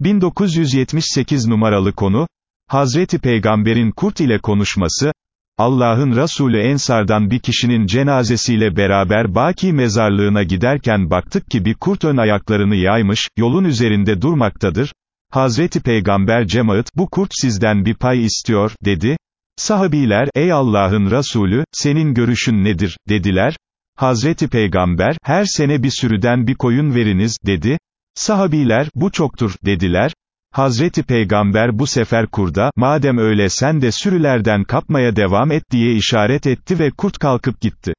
1978 numaralı konu, Hazreti Peygamber'in kurt ile konuşması, Allah'ın Resulü Ensar'dan bir kişinin cenazesiyle beraber Baki mezarlığına giderken baktık ki bir kurt ön ayaklarını yaymış, yolun üzerinde durmaktadır. Hazreti Peygamber cemaat, bu kurt sizden bir pay istiyor, dedi. Sahabiler, ey Allah'ın Resulü, senin görüşün nedir, dediler. Hazreti Peygamber, her sene bir sürüden bir koyun veriniz, dedi. Sahabiler, bu çoktur, dediler. Hazreti Peygamber bu sefer kurda, madem öyle sen de sürülerden kapmaya devam et diye işaret etti ve kurt kalkıp gitti.